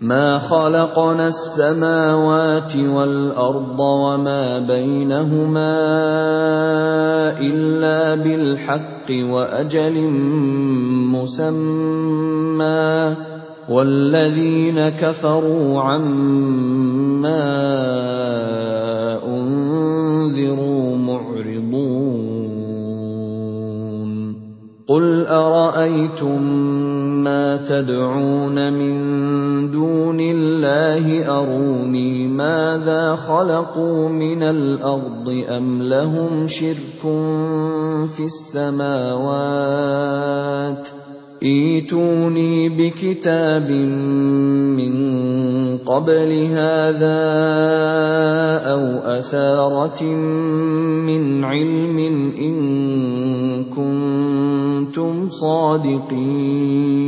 ما خلقنا السماوات والأرض وما بينهما إلا بالحق وأجل مسمى والذين كفروا عما أنذروا معرضون قل أرأيتم ما تدعون من دون الله أروني ماذا خلقوا من الأرض أم لهم شرك في السماوات؟ إيتوني بكتاب من قبل هذا أو أثارة من علم إن كنتم صادقين.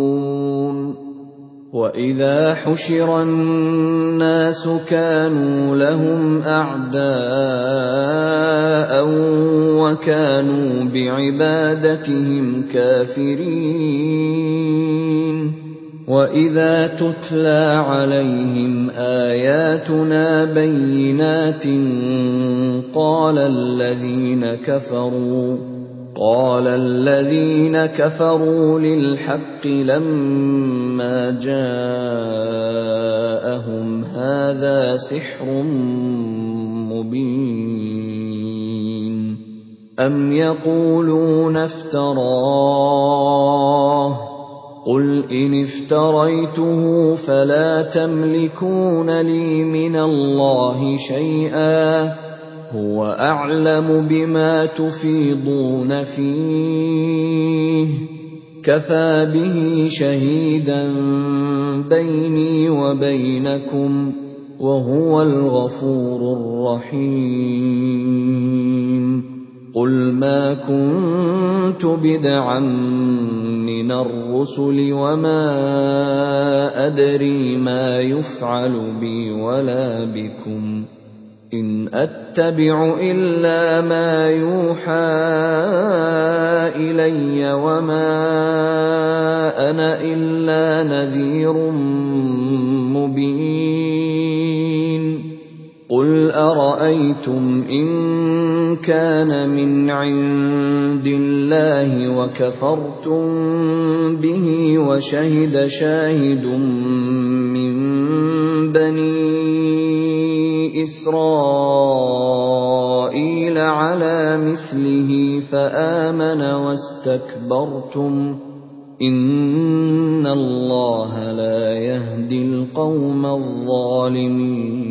واذا حشر الناس كانوا لهم اعداء وكانوا بعبادتهم كافرين واذا تتلى عليهم اياتنا بينات قال الذين كفروا قال الذين كفروا للحق لما جاءهم هذا سحر مبين أم يقولون افتراه قل إن افتريته فلا تملكون لي من الله شيئا هو أعلم بما تفيضون فيه. كفى به شهيدا بيني وبينكم وهو الغفور الرحيم. قل ما كنت بدعا من الرسل وما أدري ما يفعل بي ولا بكم. إن أتبع إلا ما يوحى إلي وما أنا إلا نذير مبين. قل أرأيتم إن كان من عند الله وكفرتم به وشهد شاهد من بني إسرائيل على مثله فآمن واستكبرتم إن الله لا يهدي القوم الظالمين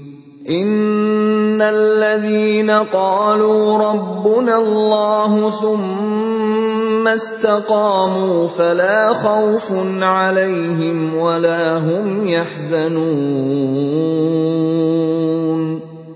ان الذين قالوا ربنا الله ثم استقاموا فلا خوف عليهم ولا هم يحزنون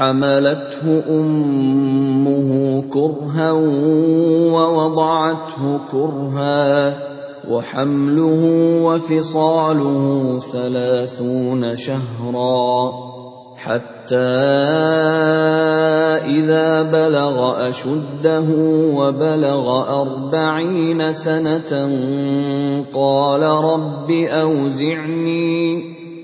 حملته أمه كرها ووضعته كرها وحمله وفصاله ثلاثون شهرا حتى إذا بلغ أشده وبلغ أربعين سنة قال رب أوزعني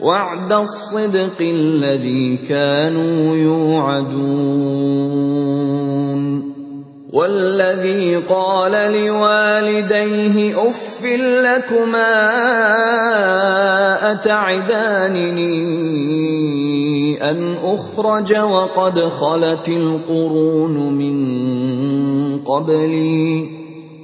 وعد الصدق الذي كانوا يوعدون والذي قال لوالديه اف لكما اتعدانني ان اخرج وقد خلت القرون من قبلي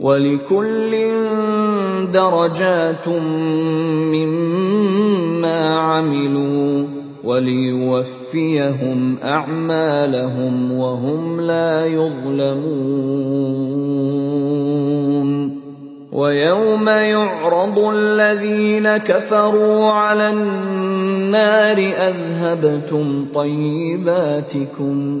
ولكل درجات مما عملوا وليوفيهم أعمالهم وهم لا يظلمون. ويوم يعرض الذين كفروا على النار أذهبتم طيباتكم.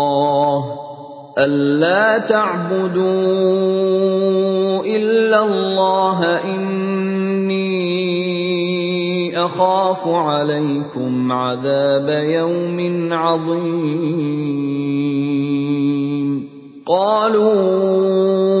ألا تعبدوا إلا الله إني أخاف عليكم عذاب يوم عظيم قالوا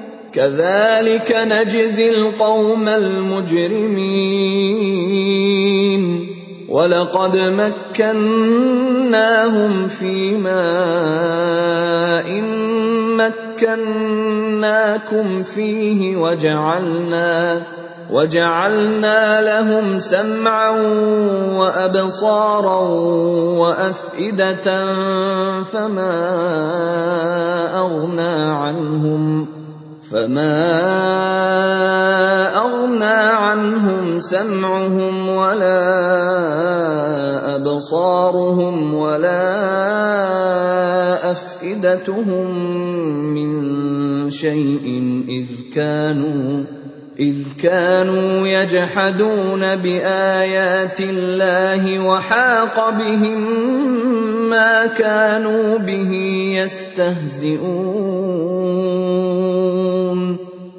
كَذَٰلِكَ نَجْزِي الْقَوْمَ الْمُجْرِمِينَ. وَلَقَدْ مَكَّنَّاهُمْ فِي مَاءٍ مَّكَّنَّاكُمْ فِيهِ وَجَعَلْنَا لَهُمْ سَمْعًا وَأَبْصَارًا وَأَفْئِدَةً فَمَا أَغْنَىٰ عَنْهُمْ سَمْعُهُمْ وَلَا أَبْصَارُهُمْ وَلَا أَفْئِدَتُهُم مِّن شَيْءٍ إِذْ كَانُوا يَجْحَدُونَ بِآيَاتِ اللَّهِ وَحَاقَ بِهِم مَّا كَانُوا بِهِ يَسْتَهْزِئُونَ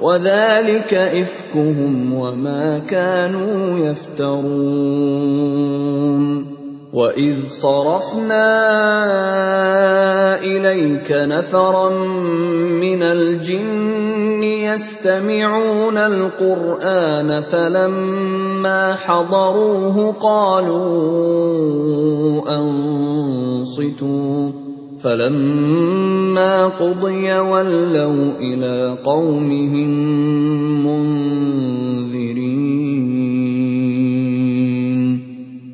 وَذَٰلِكَ إِفْكُهُمْ وَمَا كَانُوا يَفْتَرُونَ. وَإِذْ صَرَفْنَا إِلَيْكَ نَفَرًا مِّنَ الْجِنِّ يَسْتَمِعُونَ الْقُرْآنَ فَلَمَّا حَضَرُوهُ قَالُوا أَنصِتُوا ۖ. فَلَمَّا قُضِيَ وَلَّوْا إِلَىٰ قَوْمِهِم مُّنذِرِينَ.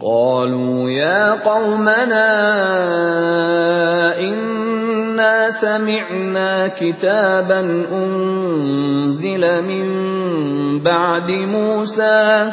قَالُوا يَا قَوْمَنَا إِنَّا سَمِعْنَا كِتَابًا أُنزِلَ مِن بَعْدِ مُوسَىٰ.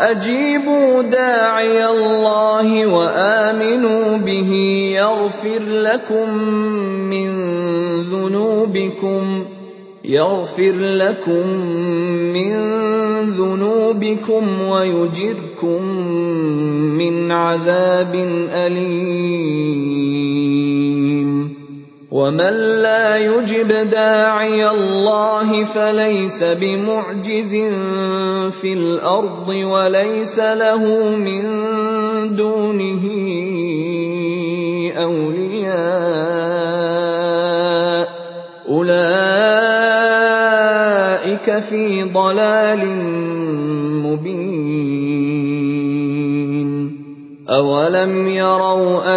أَجِيبُوا دَاعِيَ اللَّهِ وَآمِنُوا بِهِ يَغْفِرْ لَكُم مِّن ذُنُوبِكُمْ وَيُجِرْكُم مِّنْ عَذَابٍ أَلِيمٍ. وَمَن لَّا يُجِبْ دَاعِيَ اللَّهِ فَلَيْسَ بِمُعْجِزٍ فِي الْأَرْضِ وَلَيْسَ لَهُ مِن دُونِهِ أَوْلِيَاءُ ۚ أُولَٰئِكَ فِي ضَلَالٍ مُّبِينٍ أَوَلَمْ يَرَوْا